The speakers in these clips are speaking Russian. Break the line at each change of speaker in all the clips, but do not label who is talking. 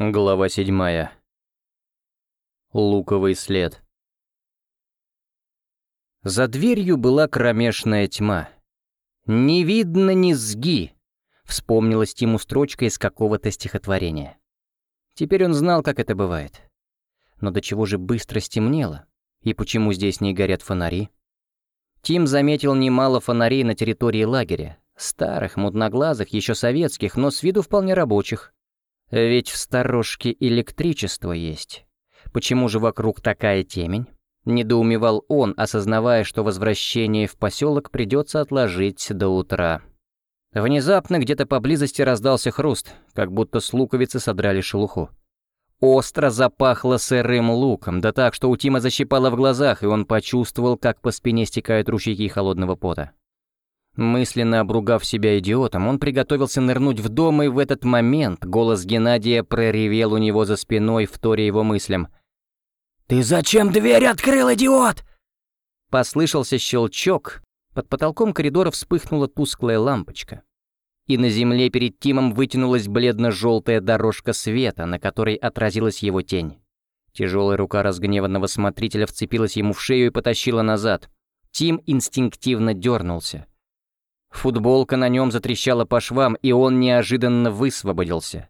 Глава седьмая. Луковый след. За дверью была кромешная тьма. «Не видно низги», — вспомнилась Тиму строчка из какого-то стихотворения. Теперь он знал, как это бывает. Но до чего же быстро стемнело? И почему здесь не горят фонари? Тим заметил немало фонарей на территории лагеря. Старых, мутноглазых, еще советских, но с виду вполне рабочих. Ведь в сторожке электричество есть. Почему же вокруг такая темень? Недоумевал он, осознавая, что возвращение в поселок придется отложить до утра. Внезапно где-то поблизости раздался хруст, как будто с луковицы содрали шелуху. Остро запахло сырым луком, да так, что у Тима защипало в глазах, и он почувствовал, как по спине стекают ручейки холодного пота. Мысленно обругав себя идиотом, он приготовился нырнуть в дом, и в этот момент голос Геннадия проревел у него за спиной, вторя его мыслям. «Ты зачем дверь открыл, идиот?» Послышался щелчок, под потолком коридора вспыхнула тусклая лампочка. И на земле перед Тимом вытянулась бледно-желтая дорожка света, на которой отразилась его тень. Тяжелая рука разгневанного смотрителя вцепилась ему в шею и потащила назад. Тим инстинктивно дернулся. Футболка на нем затрещала по швам, и он неожиданно высвободился.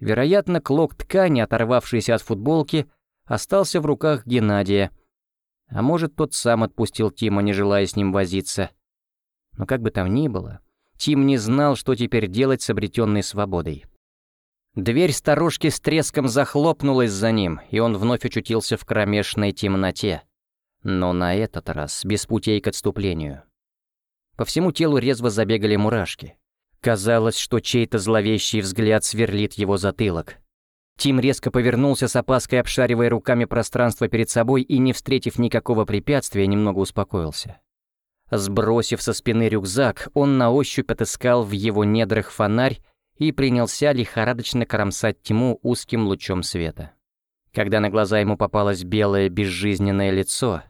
Вероятно, клок ткани, оторвавшийся от футболки, остался в руках Геннадия. А может, тот сам отпустил Тима, не желая с ним возиться. Но как бы там ни было, Тим не знал, что теперь делать с обретенной свободой. Дверь сторожки с треском захлопнулась за ним, и он вновь очутился в кромешной темноте. Но на этот раз без путей к отступлению. По всему телу резво забегали мурашки. Казалось, что чей-то зловещий взгляд сверлит его затылок. Тим резко повернулся с опаской, обшаривая руками пространство перед собой и, не встретив никакого препятствия, немного успокоился. Сбросив со спины рюкзак, он на ощупь отыскал в его недрах фонарь и принялся лихорадочно кромсать тьму узким лучом света. Когда на глаза ему попалось белое безжизненное лицо,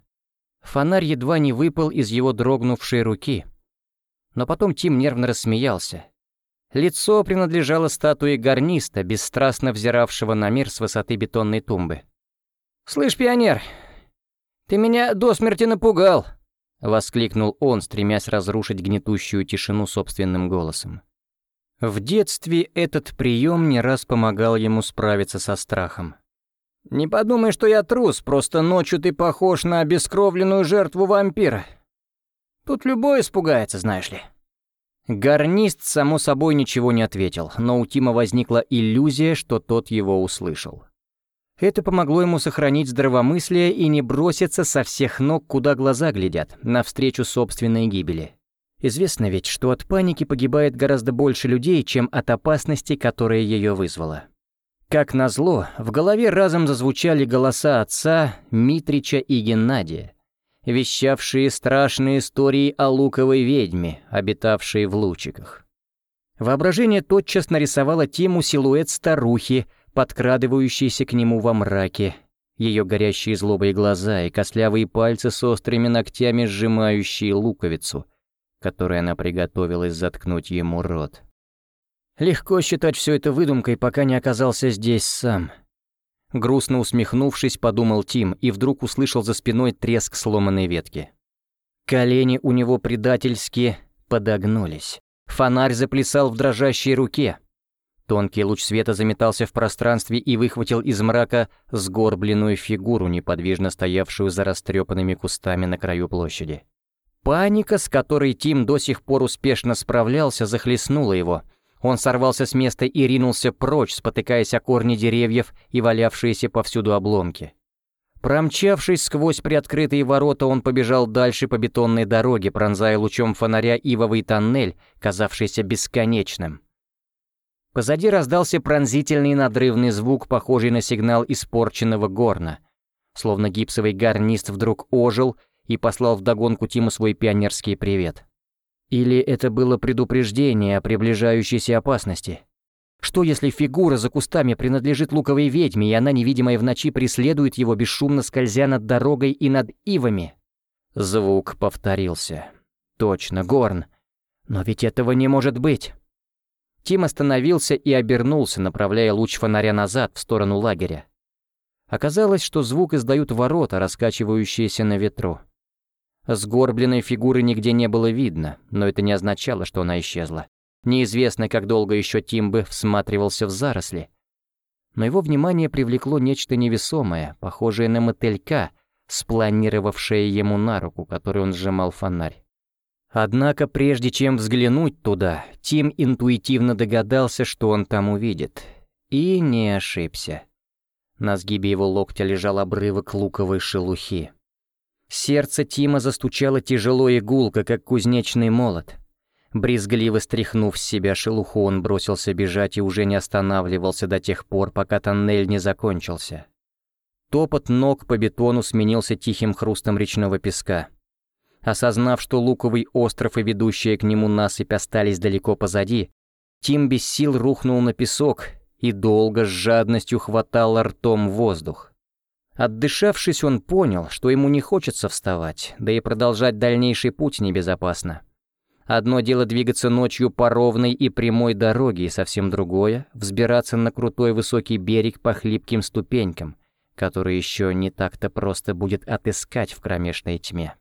фонарь едва не выпал из его дрогнувшей руки — но потом Тим нервно рассмеялся. Лицо принадлежало статуе гарниста, бесстрастно взиравшего на мир с высоты бетонной тумбы. «Слышь, пионер, ты меня до смерти напугал!» — воскликнул он, стремясь разрушить гнетущую тишину собственным голосом. В детстве этот прием не раз помогал ему справиться со страхом. «Не подумай, что я трус, просто ночью ты похож на обескровленную жертву вампира. Тут любой испугается, знаешь ли». Гарнист, само собой, ничего не ответил, но у Тима возникла иллюзия, что тот его услышал. Это помогло ему сохранить здравомыслие и не броситься со всех ног, куда глаза глядят, навстречу собственной гибели. Известно ведь, что от паники погибает гораздо больше людей, чем от опасности, которая ее вызвала. Как назло, в голове разом зазвучали голоса отца, Митрича и Геннадия, вещавшие страшные истории о луковой ведьме, обитавшей в лучиках. Воображение тотчас нарисовало Тиму силуэт старухи, подкрадывающейся к нему во мраке, ее горящие злобой глаза и костлявые пальцы с острыми ногтями, сжимающие луковицу, которой она приготовилась заткнуть ему рот. Легко считать все это выдумкой, пока не оказался здесь сам — Грустно усмехнувшись, подумал Тим и вдруг услышал за спиной треск сломанной ветки. Колени у него предательски подогнулись. Фонарь заплясал в дрожащей руке. Тонкий луч света заметался в пространстве и выхватил из мрака сгорбленную фигуру, неподвижно стоявшую за растрепанными кустами на краю площади. Паника, с которой Тим до сих пор успешно справлялся, захлестнула его — он сорвался с места и ринулся прочь, спотыкаясь о корни деревьев и валявшиеся повсюду обломки. Промчавшись сквозь приоткрытые ворота, он побежал дальше по бетонной дороге, пронзая лучом фонаря ивовый тоннель, казавшийся бесконечным. Позади раздался пронзительный надрывный звук, похожий на сигнал испорченного горна. Словно гипсовый гарнист вдруг ожил и послал вдогонку Тиму свой пионерский привет. Или это было предупреждение о приближающейся опасности? Что если фигура за кустами принадлежит луковой ведьме, и она, невидимая в ночи, преследует его, бесшумно скользя над дорогой и над ивами? Звук повторился. Точно, Горн. Но ведь этого не может быть. Тим остановился и обернулся, направляя луч фонаря назад, в сторону лагеря. Оказалось, что звук издают ворота, раскачивающиеся на ветру. Сгорбленной фигуры нигде не было видно, но это не означало, что она исчезла. Неизвестно, как долго еще Тим бы всматривался в заросли. Но его внимание привлекло нечто невесомое, похожее на мотылька, спланировавшее ему на руку, которой он сжимал фонарь. Однако прежде чем взглянуть туда, Тим интуитивно догадался, что он там увидит. И не ошибся. На сгибе его локтя лежал обрывок луковой шелухи. Сердце Тима застучало тяжело и гулко, как кузнечный молот. Брезгливо стряхнув с себя шелуху, он бросился бежать и уже не останавливался до тех пор, пока тоннель не закончился. Топот ног по бетону сменился тихим хрустом речного песка. Осознав, что луковый остров и ведущая к нему насыпь остались далеко позади, Тим без сил рухнул на песок и долго с жадностью хватал ртом воздух. Отдышавшись, он понял, что ему не хочется вставать, да и продолжать дальнейший путь небезопасно. Одно дело двигаться ночью по ровной и прямой дороге, и совсем другое — взбираться на крутой высокий берег по хлипким ступенькам, которые еще не так-то просто будет отыскать в кромешной тьме.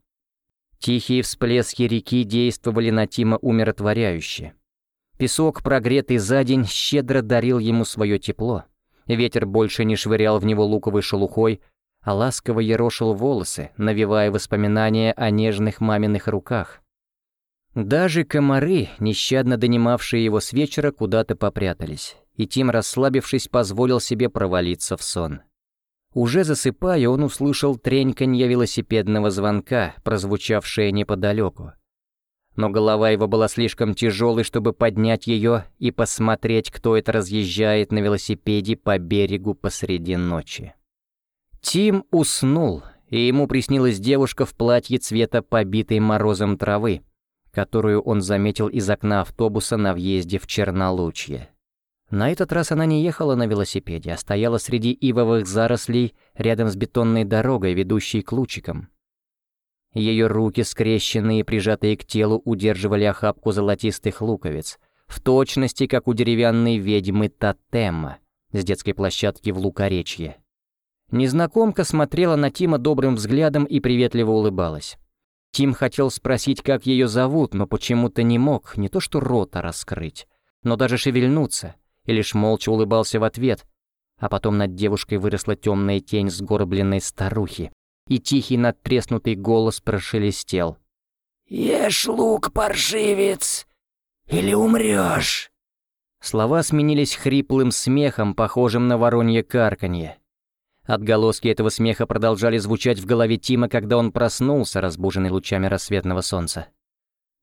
Тихие всплески реки действовали на Тима умиротворяюще. Песок, прогретый за день, щедро дарил ему свое тепло — Ветер больше не швырял в него луковой шелухой, а ласково ерошил волосы, навевая воспоминания о нежных маминых руках. Даже комары, нещадно донимавшие его с вечера, куда-то попрятались, и Тим, расслабившись, позволил себе провалиться в сон. Уже засыпая, он услышал треньканье велосипедного звонка, прозвучавшее неподалеку но голова его была слишком тяжелой, чтобы поднять ее и посмотреть, кто это разъезжает на велосипеде по берегу посреди ночи. Тим уснул, и ему приснилась девушка в платье цвета побитой морозом травы, которую он заметил из окна автобуса на въезде в Чернолучье. На этот раз она не ехала на велосипеде, а стояла среди ивовых зарослей рядом с бетонной дорогой, ведущей к лучикам. Ее руки, скрещенные и прижатые к телу, удерживали охапку золотистых луковиц, в точности, как у деревянной ведьмы Тотема с детской площадки в Лукоречье. Незнакомка смотрела на Тима добрым взглядом и приветливо улыбалась. Тим хотел спросить, как ее зовут, но почему-то не мог не то что рота раскрыть, но даже шевельнуться, и лишь молча улыбался в ответ, а потом над девушкой выросла темная тень сгорбленной старухи, и тихий надтреснутый голос прошелестел.
«Ешь лук, паршивец, или умрешь!»
Слова сменились хриплым смехом, похожим на воронье карканье. Отголоски этого смеха продолжали звучать в голове Тима, когда он проснулся, разбуженный лучами рассветного солнца.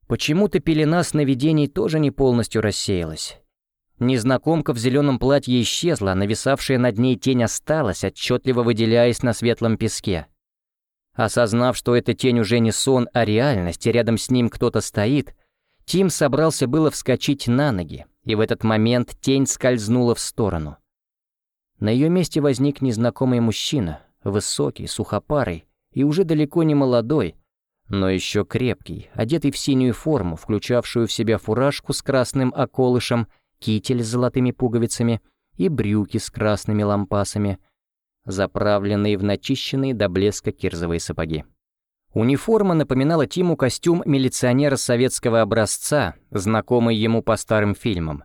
Почему-то пелена сновидений тоже не полностью рассеялась. Незнакомка в зеленом платье исчезла, а нависавшая над ней тень осталась, отчетливо выделяясь на светлом песке. Осознав, что эта тень уже не сон, а реальность, и рядом с ним кто-то стоит, Тим собрался было вскочить на ноги, и в этот момент тень скользнула в сторону. На ее месте возник незнакомый мужчина, высокий, сухопарый и уже далеко не молодой, но еще крепкий, одетый в синюю форму, включавшую в себя фуражку с красным околышем, китель с золотыми пуговицами и брюки с красными лампасами — заправленные в начищенные до блеска кирзовые сапоги. Униформа напоминала Тиму костюм милиционера советского образца, знакомый ему по старым фильмам.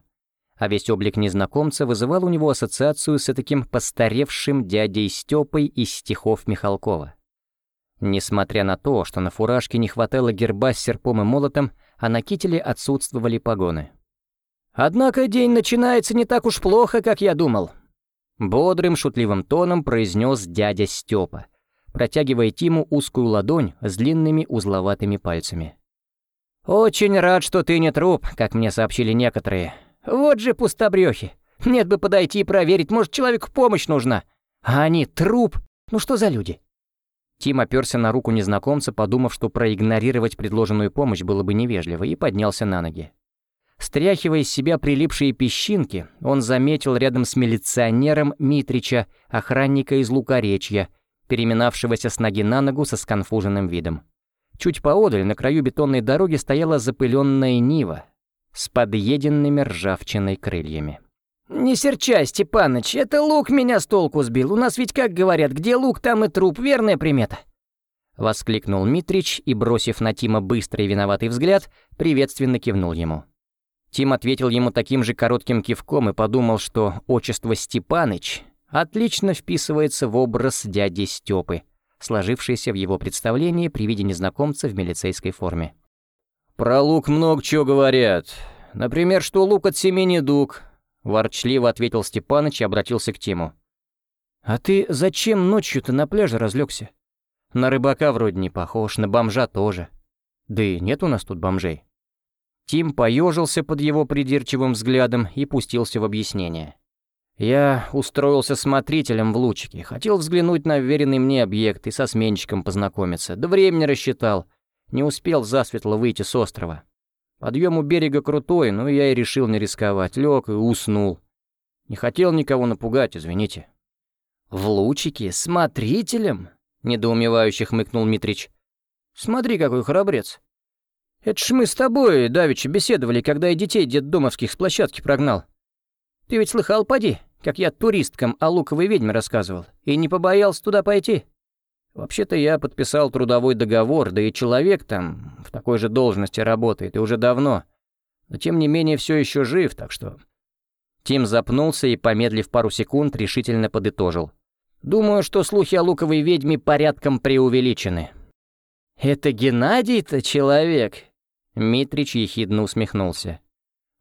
А весь облик незнакомца вызывал у него ассоциацию с таким постаревшим дядей Степой из стихов Михалкова. Несмотря на то, что на фуражке не хватало герба с серпом и молотом, а на кителе отсутствовали погоны. «Однако день начинается не так уж плохо, как я думал», Бодрым, шутливым тоном произнес дядя Степа, протягивая Тиму узкую ладонь с длинными узловатыми пальцами. «Очень рад, что ты не труп, как мне сообщили некоторые. Вот же пустобрёхи. Нет бы подойти и проверить, может, человеку помощь нужна. А они труп. Ну что за люди?» Тим оперся на руку незнакомца, подумав, что проигнорировать предложенную помощь было бы невежливо, и поднялся на ноги. Стряхивая из себя прилипшие песчинки, он заметил рядом с милиционером Митрича, охранника из Лукоречья, переминавшегося с ноги на ногу со сконфуженным видом. Чуть поодаль, на краю бетонной дороги, стояла запыленная Нива. с подъеденными ржавчиной крыльями.
«Не серчай, Степаныч, это лук меня с толку сбил. У нас ведь, как говорят, где лук, там и труп, верная примета».
Воскликнул Митрич и, бросив на Тима быстрый виноватый взгляд, приветственно кивнул ему. Тим ответил ему таким же коротким кивком и подумал, что отчество Степаныч отлично вписывается в образ дяди Степы, сложившийся в его представлении при виде незнакомца в милицейской форме. «Про лук много чего говорят. Например, что лук от семени дуг», — ворчливо ответил Степаныч и обратился к Тиму. «А ты зачем ночью-то на пляже разлегся? На рыбака вроде не похож, на бомжа тоже. Да и нет у нас тут бомжей». Тим поежился под его придирчивым взглядом и пустился в объяснение. «Я устроился смотрителем в лучике, хотел взглянуть на веренный мне объект и со сменщиком познакомиться, да времени рассчитал». Не успел засветло выйти с острова. Подъем у берега крутой, но я и решил не рисковать. Лег и уснул. Не хотел никого напугать, извините.
«В лучике? Смотрителем?» — недоумевающе хмыкнул Митрич. «Смотри, какой храбрец. Это ж мы с тобой, давеча, беседовали, когда и детей детдомовских с площадки прогнал. Ты ведь слыхал, поди, как я туристкам о луковой ведьме рассказывал, и не побоялся туда пойти?» Вообще-то я подписал трудовой договор, да и человек там в такой же должности работает, и уже давно. Но тем не менее все еще жив, так что... Тим запнулся и, помедлив пару секунд, решительно подытожил. «Думаю, что слухи о луковой ведьме порядком преувеличены». «Это Геннадий-то человек?» Митрич ехидно усмехнулся.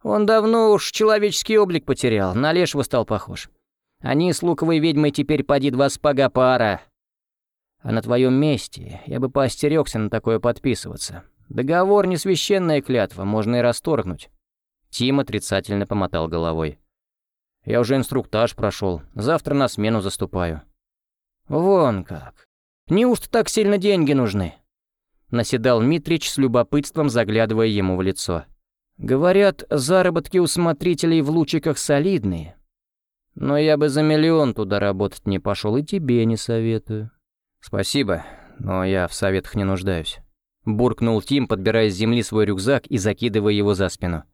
«Он давно уж человеческий облик потерял, на лешего стал похож. Они с луковой ведьмой теперь поди два спага пара, а на твоем месте я бы поостерегся на такое подписываться. Договор не священная клятва, можно и расторгнуть». Тим отрицательно помотал головой. «Я уже инструктаж прошел, завтра на смену заступаю». «Вон как. Неужто так сильно деньги нужны?» Наседал Митрич с любопытством, заглядывая ему в лицо. «Говорят, заработки у смотрителей в лучиках солидные. Но я бы за миллион туда работать не пошел и тебе не советую».
«Спасибо, но я в советах не нуждаюсь», — буркнул Тим, подбирая с земли свой рюкзак и закидывая его за спину.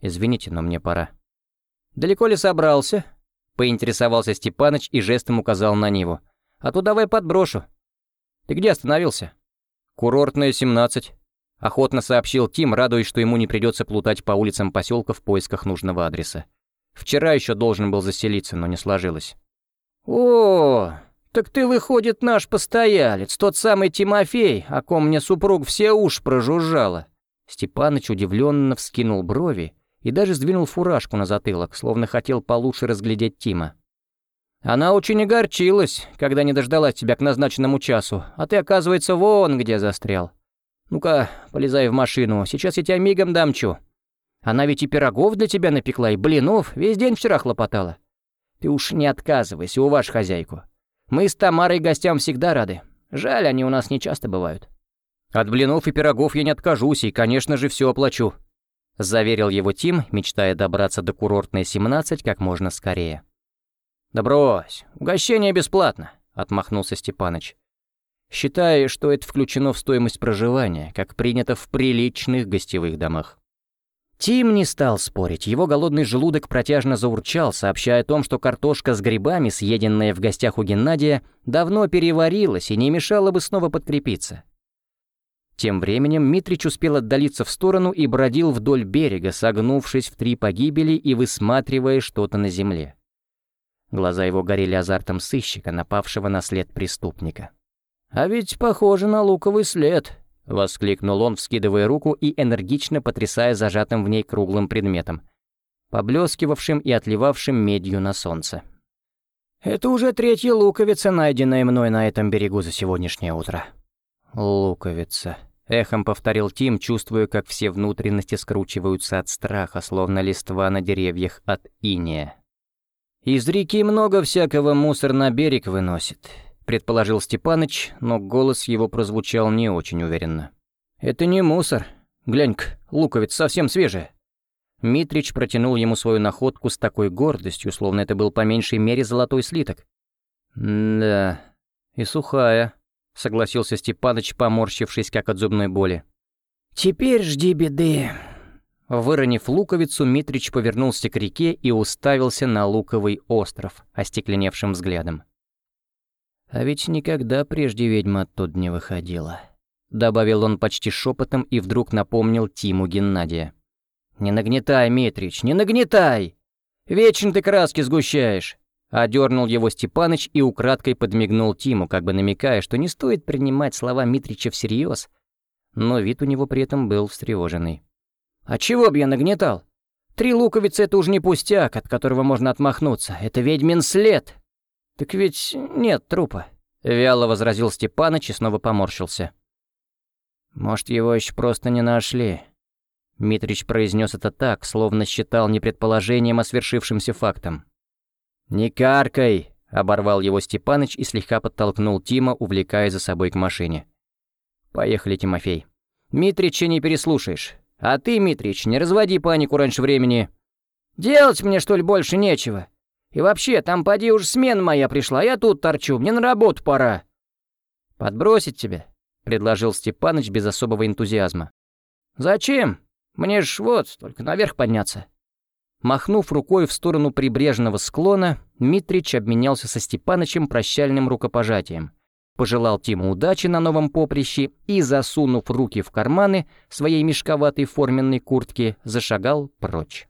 «Извините, но мне пора».
«Далеко ли собрался?» — поинтересовался Степаныч и жестом указал на Ниву. «А то давай подброшу». «Ты где остановился?»
«Курортная, 17», — охотно сообщил Тим, радуясь, что ему не придется плутать по улицам поселка в поисках нужного адреса. Вчера еще должен был заселиться, но не сложилось.
«О, «Так ты, выходит, наш постоялец, тот самый Тимофей, о ком мне супруг все уж прожужжала».
Степаныч удивленно вскинул брови и даже сдвинул фуражку на затылок, словно хотел получше разглядеть Тима.
«Она очень огорчилась, когда не дождалась тебя к назначенному часу, а ты, оказывается, вон где застрял. Ну-ка, полезай в машину, сейчас я тебя мигом дамчу. Она ведь и пирогов для тебя напекла, и блинов, весь день вчера хлопотала. Ты уж не отказывайся, у ваш хозяйку. Мы с Тамарой гостям всегда рады. Жаль, они у нас не часто бывают».
«От блинов и пирогов я не откажусь, и, конечно же, все оплачу», — заверил его Тим, мечтая добраться до курортной 17 как можно скорее.
«Да брось, угощение бесплатно», — отмахнулся Степаныч.
«Считай, что это включено в стоимость проживания, как принято в приличных гостевых домах». Тим не стал спорить, его голодный желудок протяжно заурчал, сообщая о том, что картошка с грибами, съеденная в гостях у Геннадия, давно переварилась и не мешала бы снова подкрепиться. Тем временем Митрич успел отдалиться в сторону и бродил вдоль берега, согнувшись в три погибели и высматривая что-то на земле. Глаза его горели азартом сыщика, напавшего на след преступника.
«А ведь похоже на луковый след», —
воскликнул он, вскидывая руку и энергично потрясая зажатым в ней круглым предметом, поблескивавшим и отливавшим медью на солнце.
«Это уже третья луковица, найденная мной на этом берегу за сегодняшнее утро».
«Луковица», — эхом повторил Тим, чувствуя, как все внутренности скручиваются от страха, словно листва на деревьях от иния.
«Из реки много всякого мусор на берег выносит предположил Степаныч, но голос его прозвучал не очень уверенно. «Это не мусор. Глянь-ка, луковица совсем свежая».
Митрич протянул ему свою находку с такой гордостью, словно это был по меньшей мере золотой слиток.
«Да, и сухая», — согласился Степаныч, поморщившись как от зубной боли. «Теперь жди беды.
Выронив луковицу, Митрич повернулся к реке и уставился на луковый остров, остекленевшим взглядом. «А ведь никогда прежде ведьма оттуда не выходила», — добавил он почти шепотом и вдруг напомнил Тиму Геннадия. «Не нагнетай, Митрич, не нагнетай! Вечно ты краски сгущаешь!» Одернул его Степаныч и украдкой подмигнул Тиму, как бы намекая, что не стоит принимать слова Митрича всерьез, но вид у него при этом был встревоженный. «А чего б я нагнетал? Три луковицы — это уж не пустяк, от которого можно отмахнуться. Это ведьмин след!» «Так ведь нет трупа», — вяло возразил Степаныч и снова поморщился. «Может, его еще просто не нашли?» Митрич произнес это так, словно считал не предположением, а свершившимся фактом. «Не каркай!» — оборвал его Степаныч и слегка подтолкнул Тима, увлекая за собой к машине. «Поехали, Тимофей. Митрича не переслушаешь. А ты, Митрич, не разводи панику раньше времени. Делать мне, что ли, больше нечего?» И вообще, там поди уж смена моя пришла, я тут торчу, мне на работу пора». «Подбросить тебя?» — предложил Степаныч без особого энтузиазма. «Зачем? Мне ж вот, только наверх подняться». Махнув рукой в сторону прибрежного склона, Митрич обменялся со Степанычем прощальным рукопожатием, пожелал Тиму удачи на новом поприще и, засунув руки в карманы своей мешковатой форменной куртки, зашагал прочь.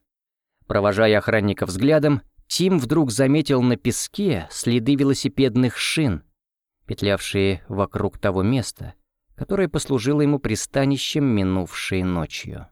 Провожая охранника взглядом, Тим вдруг заметил на песке следы велосипедных шин, петлявшие вокруг того места, которое послужило ему пристанищем минувшей ночью.